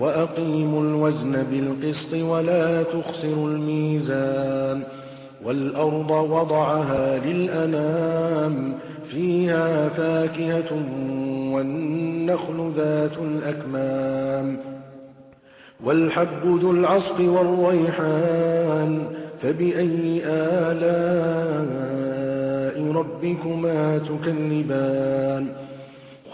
وأقيموا الوزن بالقسط ولا تخسروا الميزان والأرض وضعها للأنام فيها فاكهة والنخل ذات الأكمام والحب ذو العصف والريحان فبأي آلاء ربكما تكذبان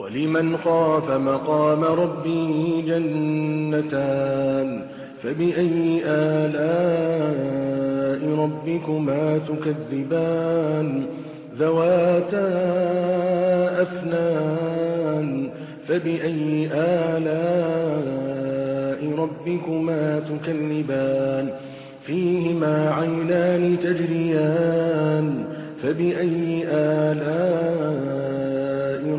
ولمن خاف مقام ربه جنتان فبأي آلاء ربكما تكذبان ذواتا أفنان فبأي آلاء ربكما تكذبان فيهما عينان تجريان فبأي آلاء